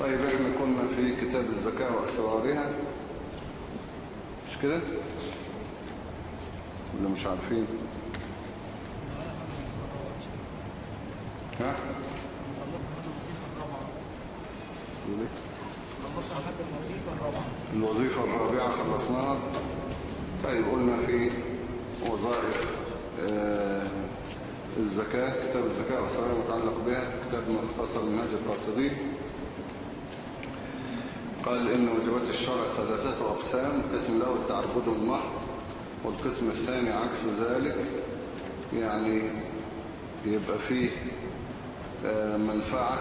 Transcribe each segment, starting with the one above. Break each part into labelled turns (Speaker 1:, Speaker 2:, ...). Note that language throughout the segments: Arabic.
Speaker 1: طيب إحنا كنا في كتاب الزكاة وأسرارها مش كده؟ ولا مش عارفين؟ ها؟ الوظيفة الرابعة خلصناها. طيب قلنا في وظائف آه الزكاة كتاب الزكاة والصلاة المتعلق بها كتاب مختصر منهج القاصدين قال إن وجبات الشرع ثلاثة أقسام قسم له التعبد المحض والقسم الثاني عكس ذلك يعني يبقى فيه آه منفعة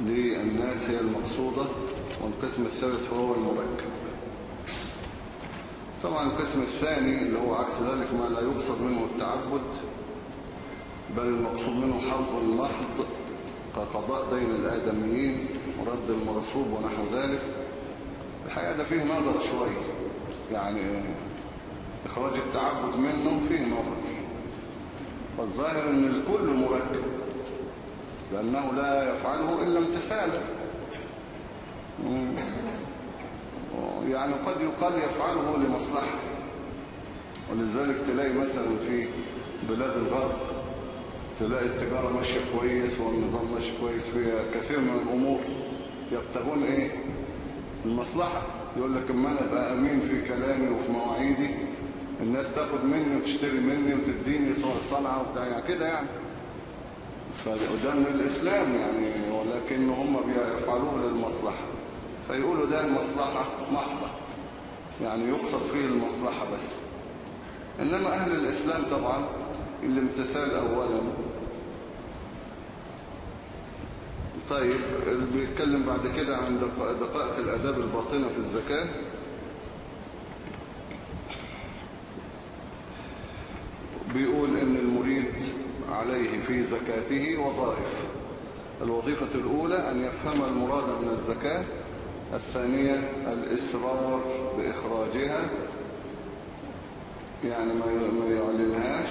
Speaker 1: للناس هي المقصودة والقسم الثالث فهو المركب. طبعا القسم الثاني اللي هو عكس ذلك ما لا يقصد منه التعبد بل المقصود منه حظ المحض كقضاء دين الآدميين ورد المرصوب ونحو ذلك. الحقيقة ده فيه نظر شوية. يعني إخراج التعبد منه فيه نظر. والظاهر أن الكل مركب لأنه لا يفعله إلا امتثالا يعني قد يقال يفعله لمصلحته. ولذلك تلاقي مثلا في بلاد الغرب تلاقي التجارة ماشية كويس والنظام ماشي كويس فيها كثير من الأمور. يبتغون إيه؟ المصلحة. يقول لك أما أنا أبقى أمين في كلامي وفي مواعيدي الناس تاخد مني وتشتري مني وتديني صنعة وبتاع يعني كده يعني. فده من الإسلام يعني ولكن هم بيفعلوه للمصلحة. فيقولوا ده المصلحة محضة. يعني يقصد فيه المصلحة بس. إنما أهل الإسلام طبعا الامتثال أولا. طيب بيتكلم بعد كده عن دقائق الأداب الباطنة في الزكاة. بيقول إن المريد عليه في زكاته وظائف. الوظيفة الأولى أن يفهم المراد من الزكاة. الثانية الإصرار بإخراجها. يعني ما يعلنهاش.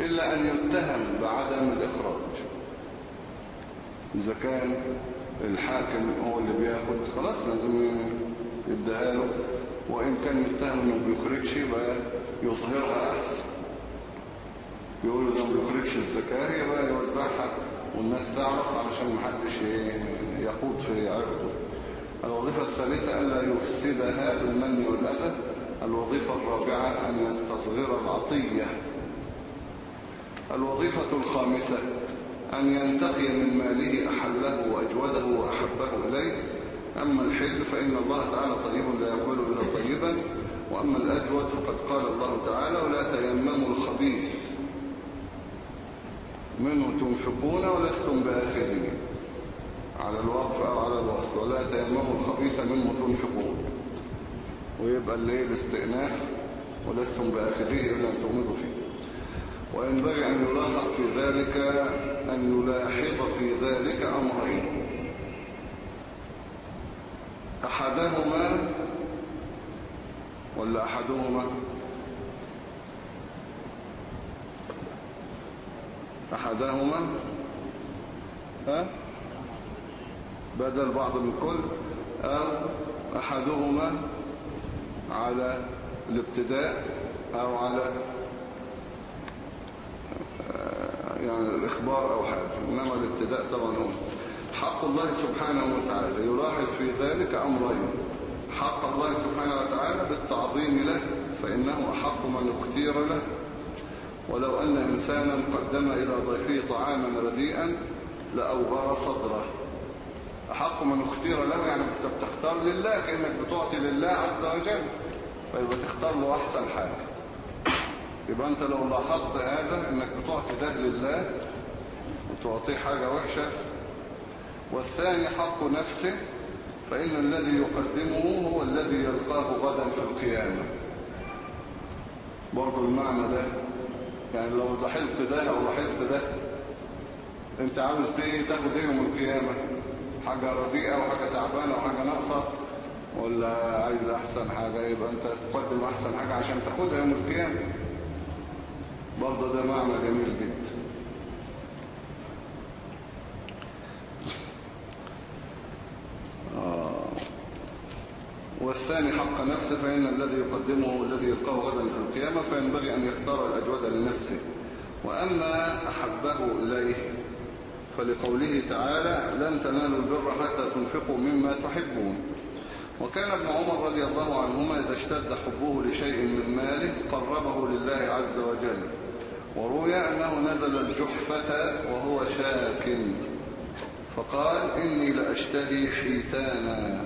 Speaker 1: إلا أن يتهم بعدم الإخراج. إذا كان الحاكم هو اللي بياخد خلاص لازم يديها له. وإن كان يتهم إنه بيخرجش يبقى يظهرها أحسن. يقولوا ده ما بيخرجش الزكاة يبقى يوزعها والناس تعرف علشان محدش يخوض في عرضه. الوظيفة الثالثة ألا يفسدها بالمن والأذى. الوظيفة الرابعة أن يستصغر العطية. الوظيفة الخامسة أن ينتقي من ماله أحله وأجوده وأحبه إليه. أما الحل فإن الله تعالى طيب لا يقبل إلا طيبا وأما الأجود فقد قال الله تعالى ولا تيمموا الخبيث منه تنفقون ولستم بآخذين. على الوقف أو على الوصل ولا تيمموا الخبيث منه تنفقون. ويبقى الليل الاستئناف ولستم بآخذيه إلا أن تؤمدوا فيه. وينبغي أن يلاحظ في ذلك أن يلاحظ في ذلك أمرين. أحدهما ولا أحدهما؟ أحدهما؟ ها؟ بدل بعض من كل. أو أحدهما على الابتداء أو على يعني الإخبار أو حاجة إنما الابتداء طبعا هو حق الله سبحانه وتعالى. يلاحظ في ذلك أمرين حق الله سبحانه وتعالى بالتعظيم له فإنه أحق من اختير له. ولو أن إنسانا قدم إلى ضيفه طعاما رديئا لأوغر صدره. أحق من اختير له يعني بتختار لله كأنك بتعطي لله عز وجل فيبقى تختار له أحسن حاجة. يبقى أنت لو لاحظت هذا أنك بتعطي ده لله وتعطيه حاجة وحشة. والثاني حق نفسه فإن الذي يقدمه هو الذي يلقاه غدا في القيامة. برضو المعنى ده يعني لو لاحظت ده أو لاحظت ده أنت عاوز إيه تاخد إيه يوم القيامة؟ حاجة رديئة وحاجة تعبانة وحاجة ناقصة؟ ولا عايز أحسن حاجة؟ يبقى أنت تقدم أحسن حاجة عشان تاخدها يوم القيامة. برضه ده معنى جميل جدا. آه. والثاني حق نفسه فإن الذي يقدمه الذي يلقاه غدا في القيامة فينبغي أن يختار الأجود لنفسه. وأما أحبه إليه فلقوله تعالى لن تنالوا البر حتى تنفقوا مما تحبون وكان ابن عمر رضي الله عنهما إذا اشتد حبه لشيء من ماله قربه لله عز وجل. وروي أنه نزل الجحفة وهو شاك. فقال إني لأشتهي حيتانا.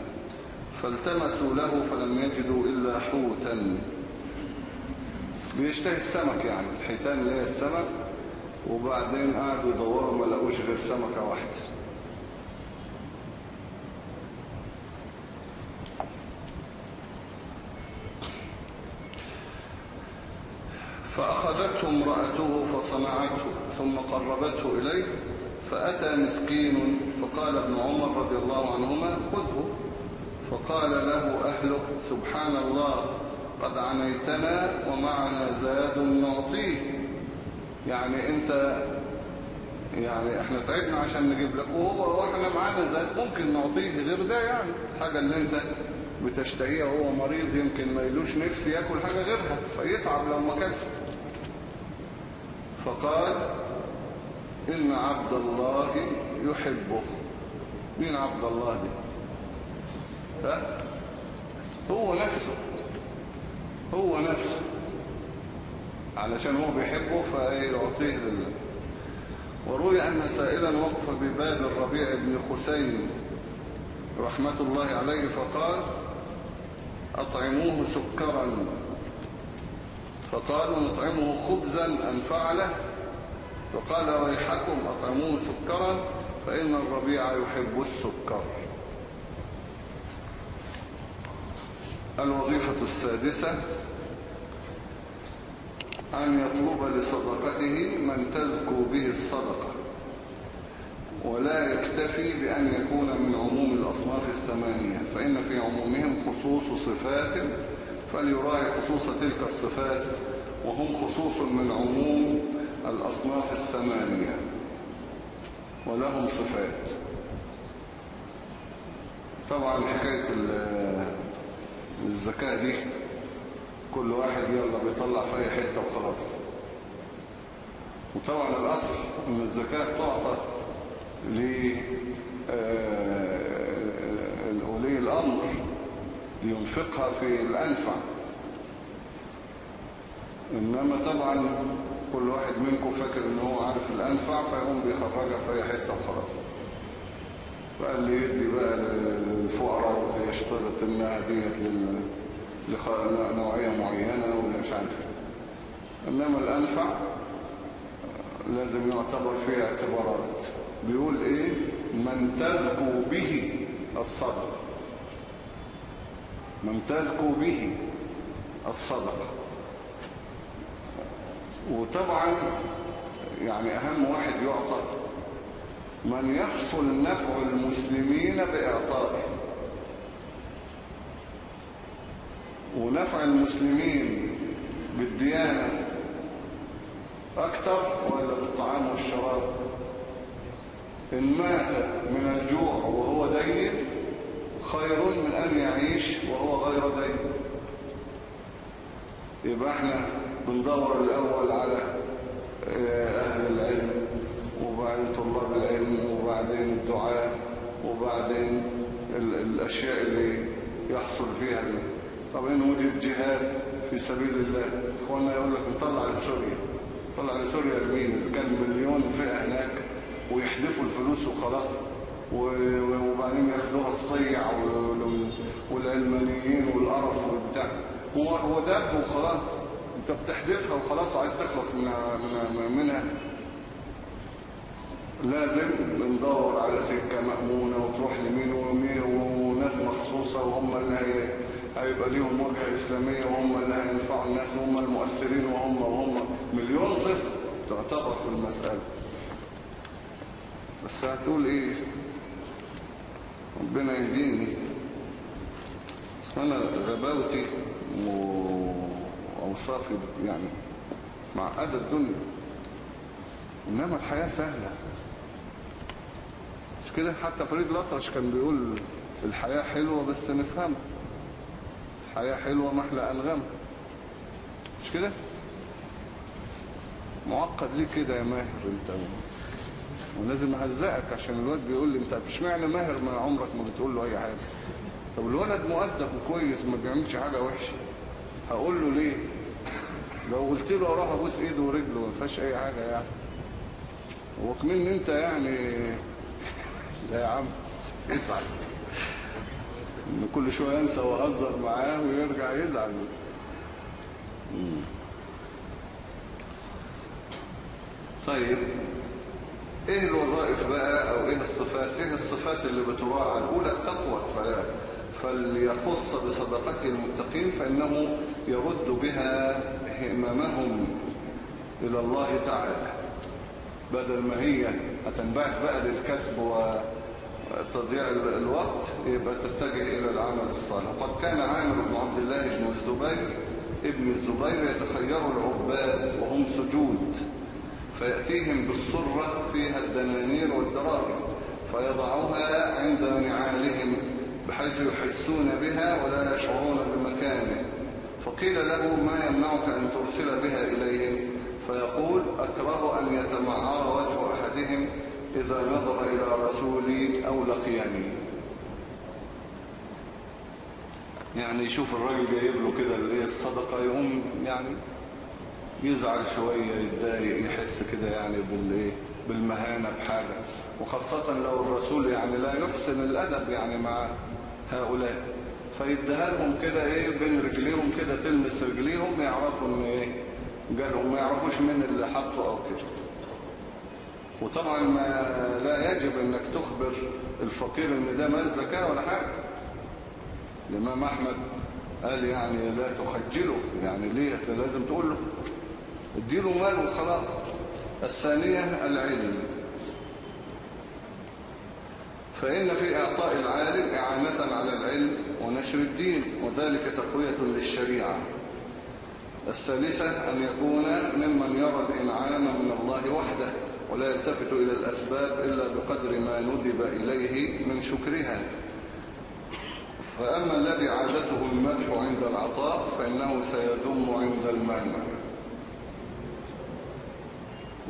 Speaker 1: فالتمسوا له فلم يجدوا إلا حوتا. بيشتهي السمك يعني الحيتان اللي هي السمك وبعدين قعدوا يدوروا ما لقوش غير سمكة واحدة. امرأته فصنعته ثم قربته إليه فأتى مسكين فقال ابن عمر رضي الله عنهما خذه. فقال له أهله سبحان الله قد عنيتنا ومعنا زاد نعطيه. يعني أنت يعني إحنا تعبنا عشان نجيب لك وهو وإحنا معانا زاد ممكن نعطيه غير ده يعني. الحاجة اللي أنت بتشتهيها وهو مريض يمكن ما يلوش نفسي ياكل حاجة غيرها فيتعب لو ما كانش. فقال إن عبد الله يحبه. مين عبد الله؟ دي ها؟ هو نفسه. هو نفسه. علشان هو بيحبه فيعطيه لله. وروي أن سائلا وقف بباب الربيع بن خثيم رحمة الله عليه فقال أطعموه سكرا. فقالوا نطعمه خبزا أنفع له فقال ويحكم أطعموه سكرا فإن الربيع يحب السكر. الوظيفة السادسة أن يطلب لصدقته من تزكو به الصدقة ولا يكتفي بأن يكون من عموم الأصناف الثمانية فإن في عمومهم خصوص صفات فليراعي خصوص تلك الصفات. وهم خصوص من عموم الأصناف الثمانية ولهم صفات. طبعا حكاية الزكاة دي كل واحد يلا بيطلع في أي حتة وخلاص. وطبعا الأصل أن الزكاة تعطى لولي الأمر لينفقها في الأنفع. إنما طبعا كل واحد منكم فاكر إن هو عارف الأنفع فيقوم بيخرجها في أي حتة وخلاص. فقال لي يدي بقى للفقراء ويشترط انها ديت لنوعية معينة ولا مش عارف إنما الأنفع لازم يعتبر فيه اعتبارات. بيقول إيه؟ من تزكو به الصدقة من تزكو به الصدقة وطبعا يعني أهم واحد يعطى من يحصل نفع المسلمين بإعطائه. ونفع المسلمين بالديانة أكثر ولا بالطعام والشراب؟ إن مات من الجوع وهو دين خير من أن يعيش وهو غير دين. يبقى إحنا بندور الأول على أهل العلم وبعدين طلاب العلم وبعدين الدعاء وبعدين الأشياء اللي يحصل فيها طب إن وجد جهاد في سبيل الله إخواننا يقول لك نطلع لسوريا نطلع لسوريا لمين؟ إذا كان مليون فئة هناك ويحدفوا الفلوس وخلاص وبعدين ياخدوها الصيع والعلمانيين والقرف والبتاع هو هو دب وخلاص. انت بتحدثها وخلاص وعايز تخلص منها, منها. لازم ندور على سكة مأمونة وتروح لمين ومين وناس مخصوصة وهم اللي هي هيبقى ليهم وجهة إسلامية وهم اللي هينفعوا الناس وهم المؤثرين وهم وهم مليون صفر تعتبر في المسألة. بس هتقول إيه؟ ربنا يهديني. بس أنا غباوتي واوصافي يعني معقدة الدنيا. إنما الحياة سهلة. مش كده؟ حتى فريد الأطرش كان بيقول الحياة حلوة بس نفهمها. الحياة حلوة محلى أنغام مش كده؟ معقد ليه كده يا ماهر أنت؟ ولازم أهزقك عشان الواد بيقول لي أنت مش معنى ماهر ما عمرك ما بتقول له أي حاجة؟ طب الولد مؤدب وكويس ما بيعملش حاجة وحشة. هقول له ليه؟ لو قلت له أروح ابوس ايده ورجله ما فيهاش اي حاجة يعني. وكمن انت يعني. لا يا عم ازعل. إن كل شوية انسى واهزر معاه ويرجع يزعل. طيب إيه الوظائف بقى أو إيه الصفات؟ إيه الصفات اللي بتراعى؟ الأولى التقوى فليخص بصدقته المتقين فإنه يرد بها هممهم إلى الله تعالى بدل ما هي هتنبعث بقى للكسب وتضييع الوقت يبقى تتجه إلى العمل الصالح. وقد كان عامر بن عبد الله بن الزبير ابن الزبير يتخير العباد وهم سجود فيأتيهم بالصرة فيها الدنانير والدراهم فيضعوها عند نعالهم بحيث يحسون بها ولا يشعرون بمكانه. فقيل له ما يمنعك أن ترسل بها إليهم؟ فيقول أكره أن يتمعر وجه أحدهم إذا نظر إلى رسولي أو لقياني. يعني يشوف الراجل جايب له كده الصدقة يقوم يعني يزعل شوية يتضايق يحس كده يعني بالايه بالمهانة بحاجة. وخاصة لو الرسول يعني لا يحسن الأدب يعني مع هؤلاء. فيديها لهم كده إيه بين رجليهم كده تلمس رجليهم يعرفوا ان إيه جالهم ما يعرفوش مين اللي حطه أو كده. وطبعا ما لا يجب انك تخبر الفقير إن ده مال زكاة ولا حاجة. الإمام أحمد قال يعني لا تخجله يعني ليه؟ لازم تقول له. اديله مال وخلاص. الثانية العلم. فإن في إعطاء العالم إعانة على العلم. ونشر الدين وذلك تقوية للشريعة. الثالثة أن يكون ممن يرى الإنعام من الله وحده ولا يلتفت إلى الأسباب إلا بقدر ما ندب إليه من شكرها. فأما الذي عادته المدح عند العطاء فإنه سيذم عند المنع.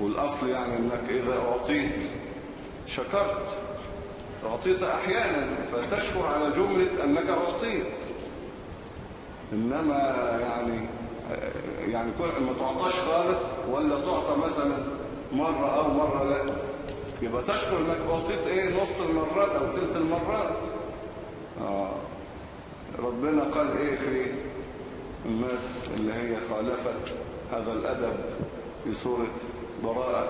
Speaker 1: والأصل يعني أنك إذا أعطيت شكرت أعطيت أحيانا فتشكر على جملة أنك أعطيت. إنما يعني يعني ما تعطاش خالص ولا تعطى مثلا مرة أو مرة لا. يبقى تشكر أنك أعطيت إيه؟ نص المرات أو تلت المرات. آه. ربنا قال إيه في الناس اللي هي خالفت هذا الأدب في سورة براءة؟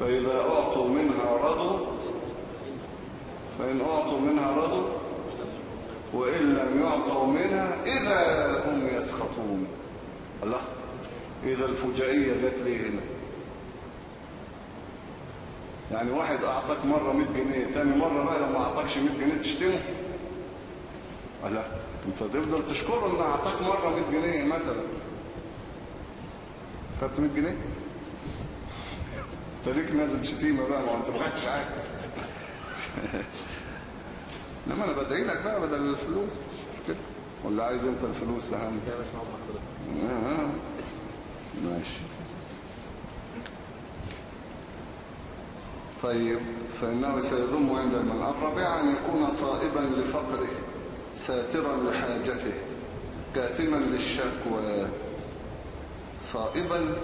Speaker 1: فإذا أعطوا منها رضوا فإن أعطوا منها رضوا وإن لم يعطوا منها إذا هم يسخطون. الله إذا الفجائية جت ليه هنا. يعني واحد أعطاك مرة 100 جنيه تاني مرة بقى لما أعطاكش 100 جنيه تشتمه. لا أنت تفضل تشكره إن أعطاك مرة 100 جنيه مثلا. خدت 100 جنيه؟ انت ليك نازل شتيمة بقى ما انت خدتش حاجة. لما أنا بدعي لك بقى بدل الفلوس. مش كده؟ ولا عايز انت الفلوس اهم؟
Speaker 2: كده بس حضرتك.
Speaker 1: ماشي. طيب فإنه سيذم عند المن الرابع أن يكون صائبا لفقره ساترا لحاجته كاتما للشكوى صائبا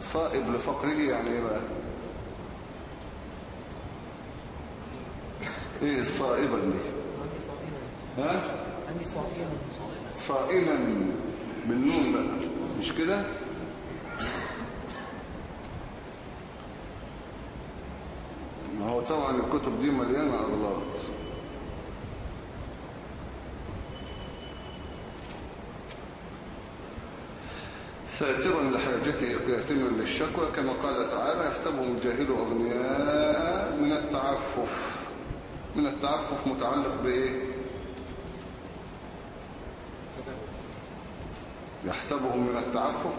Speaker 1: صائب لفقره يعني إيه بقى؟ إيه الصائبا دي ها؟
Speaker 2: أني صائما
Speaker 1: صائما بالنون بقى مش كده؟ ما هو طبعا الكتب دي مليانة اغلاط ساترا لحاجته كاتما للشكوى كما قال تعالى يحسبهم الجاهل أغنياء من التعفف. من التعفف متعلق بإيه؟ يحسبهم من التعفف.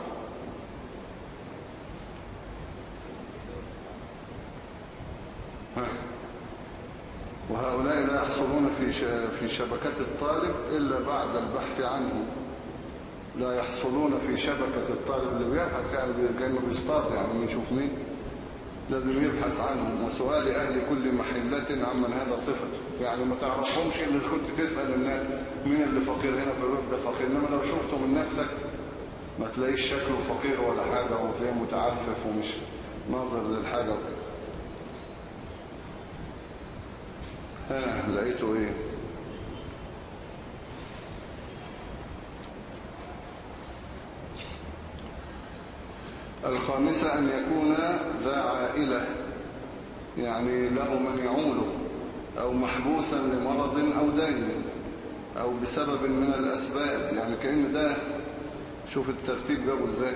Speaker 1: وهؤلاء لا يحصلون في في شبكة الطالب إلا بعد البحث عنه. لا يحصلون في شبكة الطالب اللي بيبحث يعني كأنه بيصطاد يعني يشوف مين. لازم يبحث عنهم وسؤال أهل كل محلة عمن هذا صفته يعني ما تعرفهمش إلا إذا كنت تسأل الناس مين اللي فقير هنا في الوقت ده فقير. إنما لو شفته من نفسك ما تلاقيش شكله فقير ولا حاجة وتلاقيه متعفف ومش ناظر للحاجة. وكده ها لقيته إيه؟ الخامسة أن يكون ذا عائلة يعني له من يعوله أو محبوسا لمرض أو دين أو بسبب من الأسباب يعني كأن ده شوف الترتيب جابه إزاي.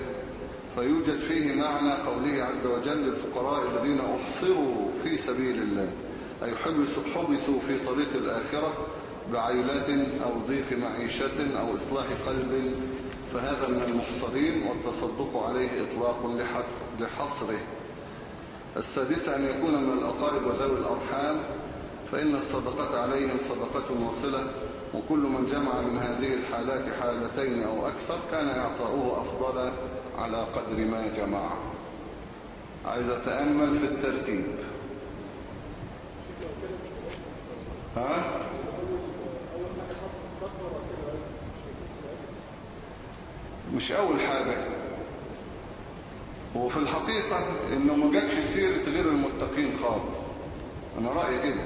Speaker 1: فيوجد فيه معنى قوله عز وجل للفقراء الذين أحصروا في سبيل الله أي حبسوا, حبسوا في طريق الآخرة بعيلات أو ضيق معيشة أو إصلاح قلب فهذا من المحصرين والتصدق عليه إطلاق لحص- لحصره. السادسة أن يكون من الأقارب وذوي الأرحام فإن الصدقة عليهم صدقة واصلة وكل من جمع من هذه الحالات حالتين أو أكثر كان يعطاؤه أفضل على قدر ما جمع. عايز أتأمل في الترتيب. ها؟ مش أول حاجة. هو في الحقيقة إنه ما جابش سيرة غير المتقين خالص. أنا رأيي كده.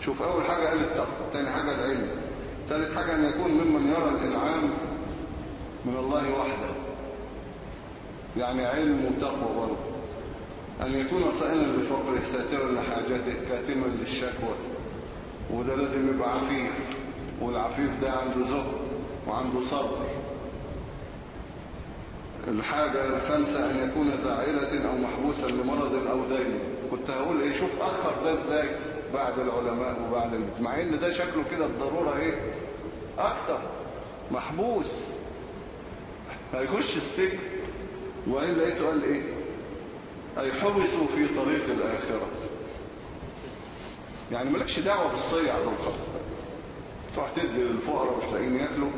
Speaker 1: شوف أول حاجة قال التقوى تاني حاجة العلم ثالث حاجة أن يكون ممن يرى الإنعام من الله وحده. يعني علم وتقوى برضه. أن يكون صائلا بفقره ساترا لحاجته كاتما للشكوى وده لازم يبقى عفيف. والعفيف ده عنده زهد وعنده صبر الحاجة الخامسة أن يكون ذا عائلة أو محبوسا لمرض أو دين. كنت هقول إيه شوف أخر ده إزاي بعد العلماء وبعد مع إن ده شكله كده الضرورة إيه؟ أكتر. محبوس. هيخش السجن. وإن لقيته قال إيه؟ أي حبسوا في طريق الآخرة. يعني مالكش دعوة بالصيع دول تروح تدي للفقراء مش لاقيين ياكلوا.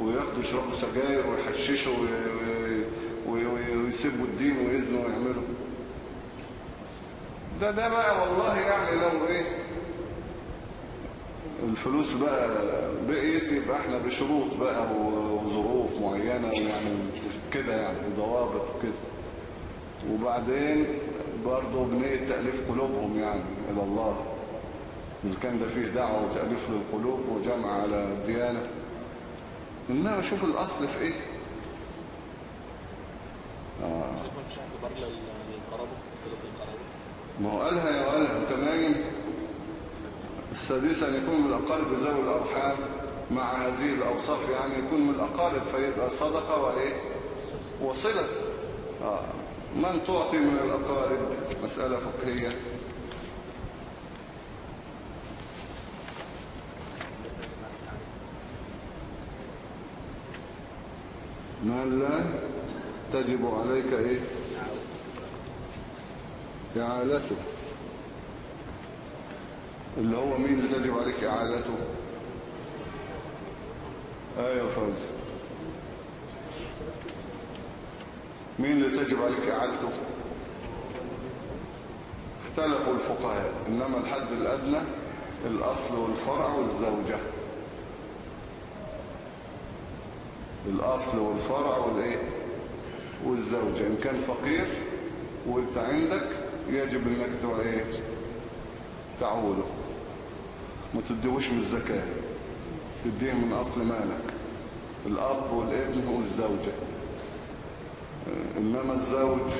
Speaker 1: وياخدوا يشربوا سجاير ويحششوا وي- وي- وي- ويسيبوا الدين ويزنوا ويعملوا. ده ده بقى والله يعني لو إيه الفلوس بقى بقيت يبقى إحنا بشروط بقى وظروف معينة يعني كده يعني وضوابط وكده. وبعدين برضه بنية تأليف قلوبهم يعني إلى الله. إذا كان ده فيه دعوة وتأليف للقلوب وجمع على الديانة. إنما شوف الأصل في إيه؟ آه.
Speaker 2: شايف ما فيش اعتبار لل- للقرابة صلة القرابة
Speaker 1: ما هو قالها يا قالها أنت نايم؟ السادسة أن يكون من الأقارب ذوي الأرحام مع هذه الأوصاف يعني يكون من الأقارب فيبقى صدقة وإيه؟ وصلة. آه. من تعطي من الأقارب؟ مسألة فقهية. من لا تجب عليك إيه؟ إعالته. اللي هو مين اللي تجب عليك إعالته؟ أيوه فوز. مين اللي تجب عليك إعالته؟ اختلفوا الفقهاء. إنما الحد الأدنى الأصل والفرع والزوجة. الأصل والفرع والإيه؟ والزوجة. إن كان فقير وأنت عندك يجب إنك إيه؟ تعوله. ما تديهوش من الزكاة. تديه من أصل مالك. الأب والابن والزوجة. إنما الزوج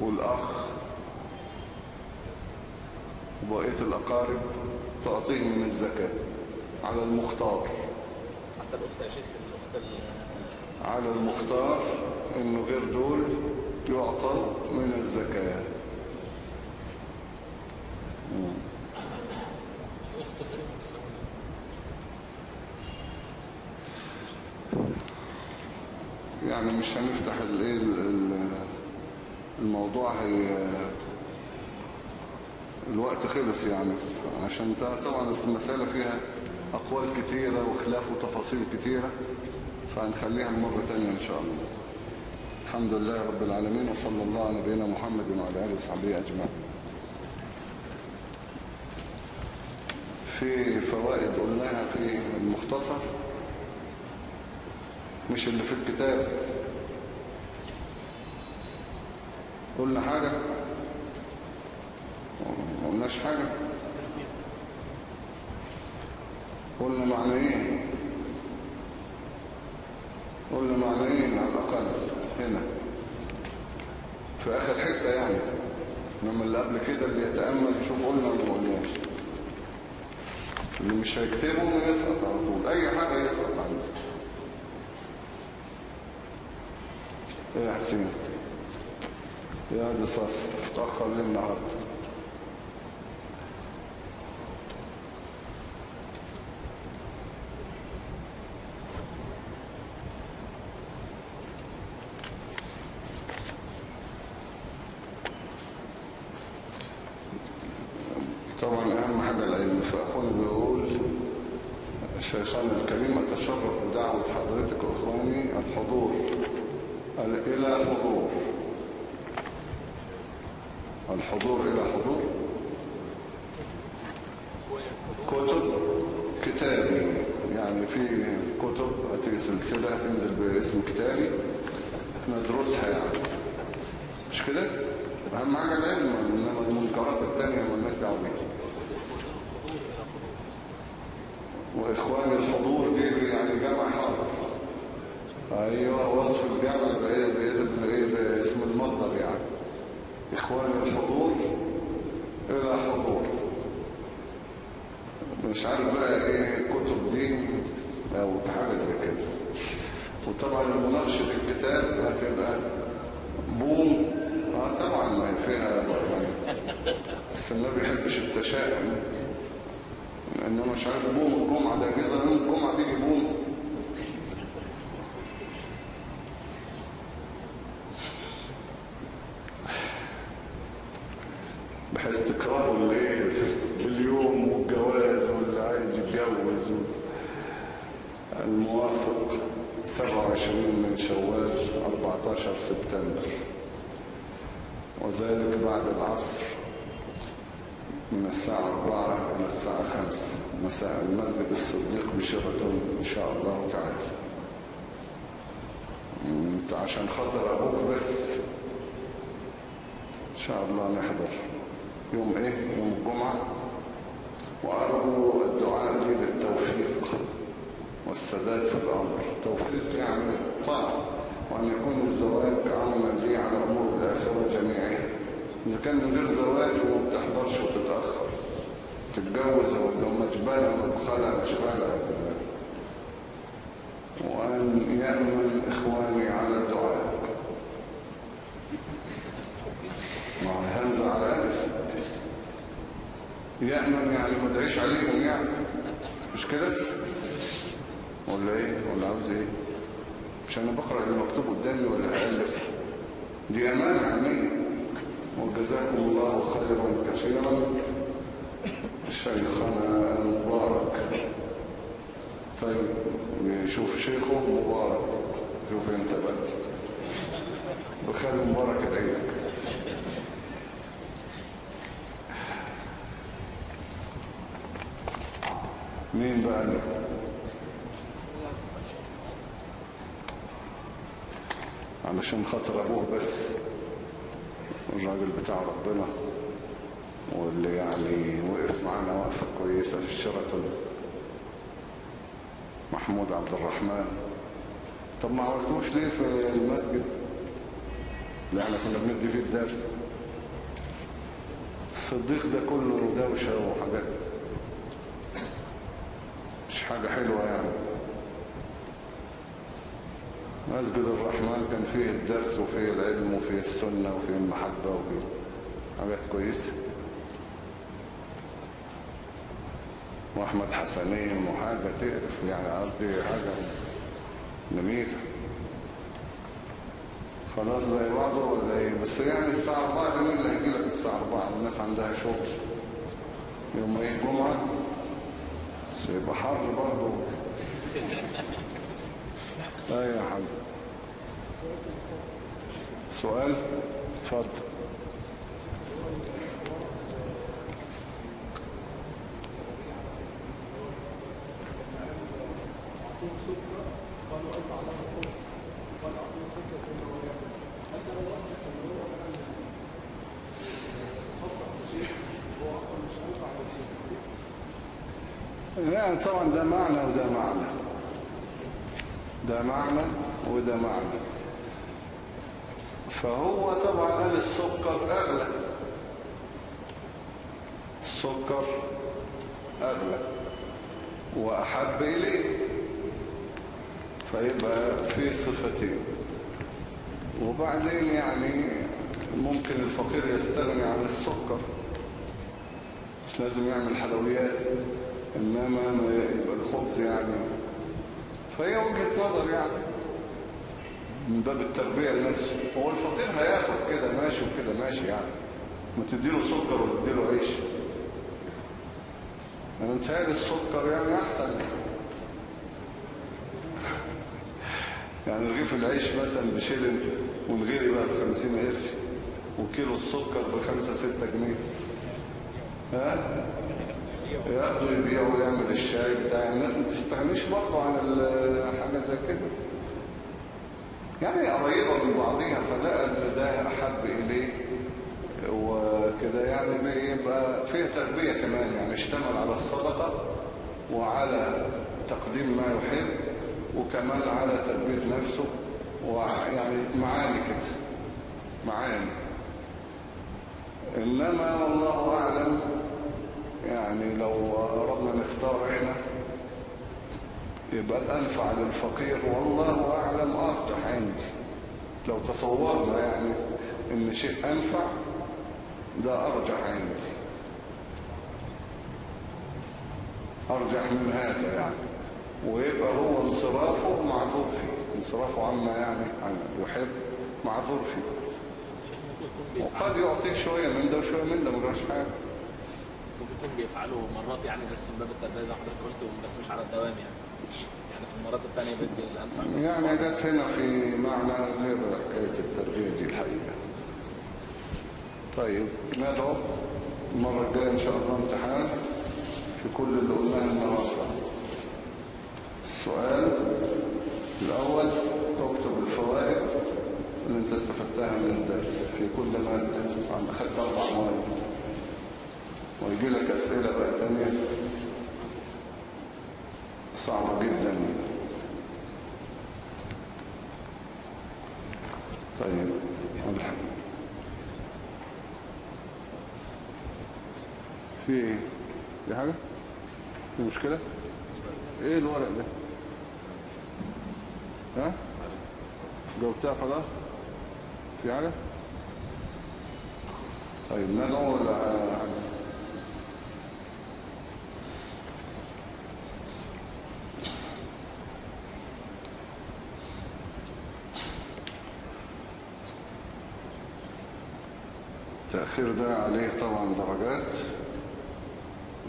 Speaker 1: والأخ. وبقية الأقارب تعطيه من الزكاة على المختار.
Speaker 2: حتى الأخت يا شيخ الأخت ال-
Speaker 1: على المختار إنه غير دول يعطى من الزكاة. يعني مش هنفتح الايه ال- ال- الموضوع هي الوقت خلص يعني. عشان طبعا المسألة فيها أقوال كتيرة وخلاف وتفاصيل كتيرة. فهنخليها مرة تانية إن شاء الله. الحمد لله رب العالمين وصلى الله على نبينا محمد وعلى آله وصحبه أجمعين. في فوائد قلناها في المختصر مش اللي في الكتاب. قلنا حاجة؟ ما قلناش حاجة. قلنا معنيين قلنا معنيين على الأقل هنا. في آخر حتة يعني. لما اللي قبل كده اللي يتأمل يشوف قلنا ما قلناش اللي مش هيكتبه يسقط على طول. أي حاجة يسقط عنده. إيه يا حسين؟ يا دي صاص تأخر ليه النهارده طبعا أهم حاجة العلم فأخونا بيقول شيخنا الكريم أتشرف بدعوة حضرتك وإخواني الحضور ال- إلى حضور الحضور إلى حضور كتب كتابي يعني في هتيجي سلسلة هتنزل باسم كتابي. ندرسها يعني مش كده؟ أهم حاجة العلم إنما المنكرات التانية مالناش دعوة بيها. وإخواني الحضور دي يعني جمع حاضر. أيوة وصف بإيه؟ باسم المصدر يعني. إخواني الحضور إلى حضور. مش عارف بقى دي أو حاجة زي كده وطبعا مناقشة الكتاب هتبقى بوم. آه طبعا ما فيها يعني. بس ما بيحبش التشاؤم. انما مش عارف بوم الجمعة ده جزء يوم الجمعة بيجي بوم بحيث تكرهوا الايه اليوم والجواز واللي عايز يتجوز و- الموافق 27 من شوال 14 سبتمبر. وذلك بعد العصر. من الساعة 4 إلى الساعة 5 مساء المسجد الصديق بشيراتون إن شاء الله تعالى. انت عشان خاطر أبوك بس. إن شاء الله نحضر. يوم إيه؟ يوم الجمعة. وأرجو الدعاء لي بالتوفيق. والسداد في الأمر. توفيق يعني طاعة وأن يكون الزواج عونا لي على أمور الآخرة جميعها إذا كان من غير زواج وما بتحضرش وتتأخر. تتجوز لو مجبلة مبخلة مشغلة وأن يأمن إخواني على الدعاء مع همزة على ألف. يأمن يعني ما تعيش عليهم يعني. مش كده؟ ولا إيه؟ ولا عاوز إيه؟ مش أنا بقرأ اللي مكتوب قدامي ولا هألف دي أمانة علمية. وجزاكم الله خيرا كثيرا. شيخنا المبارك طيب شوف شيخه مبارك. شوف أنت بقى. بخير مبارك ادعيلك مين بقى؟ علشان خاطر أبوه بس الراجل بتاع ربنا واللي يعني وقف معانا وقفة كويسة في الشرطة. محمود عبد الرحمن. طب ما عملتوش ليه في المسجد؟ اللي إحنا كنا بندي فيه الدرس. الصديق ده كله دوشة وحاجات. مش حاجة حلوة يعني. مسجد الرحمن كان فيه الدرس وفيه العلم وفيه السنة وفيه المحبة وفيه. حاجات كويسة واحمد حسنين وحاجة تقرف. يعني قصدي حاجة جميلة. خلاص زي بعضه ولا إيه؟ بس يعني الساعة 4 دي مين اللي هيجي لك الساعة 4 الناس عندها شغل. يوم إيه الجمعة سيبقى حر برضه. لا يا حاج سؤال؟ اتفضل. طبعا ده معنى وده معنى. ده معنى وده معنى. فهو طبعا قال السكر أغلى. السكر أغلى. وأحب إليه. فيبقى فيه صفتين وبعدين يعني ممكن الفقير يستغني عن السكر. مش لازم يعمل حلويات إنما ما يبقى الخبز يعني. فهي وجهة نظر يعني. من باب التربية لنفسه. هو الفقير هياخد كده ماشي وكده ماشي يعني. ما تديله سكر وتديله عيش. أنا متهيألي السكر يعني أحسن. يعني رغيف العيش مثلا بشيلن والغيري بقى بخمسين قرش وكيلو السكر بخمسة ستة جنيه. ها؟ ياخدوا يبيعوا ويعمل الشاي بتاع. الناس ما تستغنيش برضه عن حاجة زي كده. يعني قريبة من بعضيها فلقى ان ده احب اليه وكده يعني بيبقى فيها تربية كمان يعني اشتمل على الصدقة وعلى تقديم ما يحب وكمان على تربية نفسه ويعني معاني كده معاني. إنما والله أعلم يعني لو أردنا نختار هنا يبقى الأنفع للفقير والله أعلم أرجح عندي. لو تصورنا يعني إن شيء أنفع ده أرجح عندي. أرجح من هذا يعني. ويبقى هو انصرافه معذور فيه. انصرافه عما يعني عن يحب معذور فيه. وقد يعطيه شوية من ده وشوية من ده مجراش حاجة.
Speaker 2: ممكن يكون بيفعلوا مرات يعني بس من باب التربية زي ما حضرتك قلت بس مش على الدوام يعني. يعني في المرات الثانية بدي الأنفع.
Speaker 1: يعني جت هنا في معنى غير حكاية التربية دي الحقيقة. طيب ندعو المرة الجاية إن شاء الله امتحان في كل اللي قلناه النهاردة. السؤال الأول تكتب الفوائد اللي أنت استفدتها من الدرس في كل مادة. عند خدت أربع مواد. ويجي لك أسئلة بقى تانية. صعبة جدا. طيب في إيه في حاجة؟ في مشكلة؟ إيه الورق ده؟ ها؟ جاوبتها خلاص؟ في حاجة؟ طيب ندعو التأخير ده عليه طبعا درجات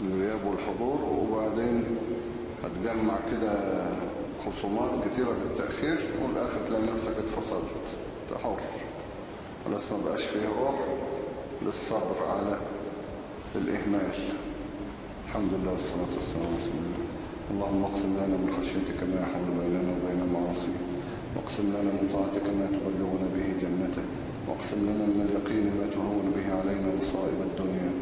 Speaker 1: الغياب والحضور وبعدين هتجمع كده خصومات كتيرة بالتأخير والآخر تلاقي نفسك اتفصلت. تحر خلاص ما بقاش فيه روح للصبر على الإهمال. الحمد لله والصلاة والسلام على رسول الله. اللهم اقسم لنا من خشيتك ما يحول بيننا وبين معاصيك. واقسم لنا من طاعتك ما تبلغنا به جنتك. واقسم لنا من اليقين ما تهون به علينا مصائب الدنيا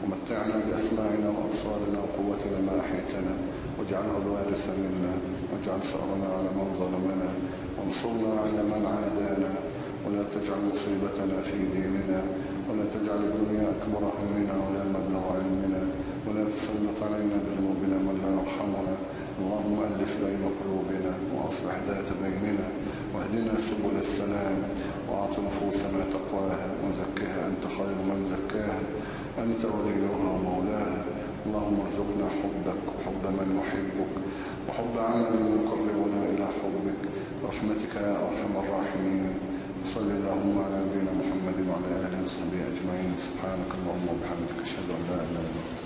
Speaker 1: ومتعنا بأسماعنا وأبصارنا وقوتنا ما أحيتنا واجعله الوارث منا واجعل ثأرنا على من ظلمنا وانصرنا على من عادانا ولا تجعل مصيبتنا في ديننا ولا تجعل الدنيا أكبر همنا ولا مبلغ علمنا ولا تسلط علينا بذنوبنا من لا يرحمنا. اللهم ألف بين قلوبنا وأصلح ذات بيننا واهدنا سبل السلام وأعط نفوسنا تقواها وزكها أنت خير من زكاها. أنت وليها ومولاها. اللهم ارزقنا حبك وحب من يحبك وحب عمل يقربنا إلى حبك. برحمتك يا أرحم الراحمين. صل اللهم على نبينا محمد وعلى آله وصحبه أجمعين. سبحانك اللهم وبحمدك أشهد أن لا إله إلا أنت.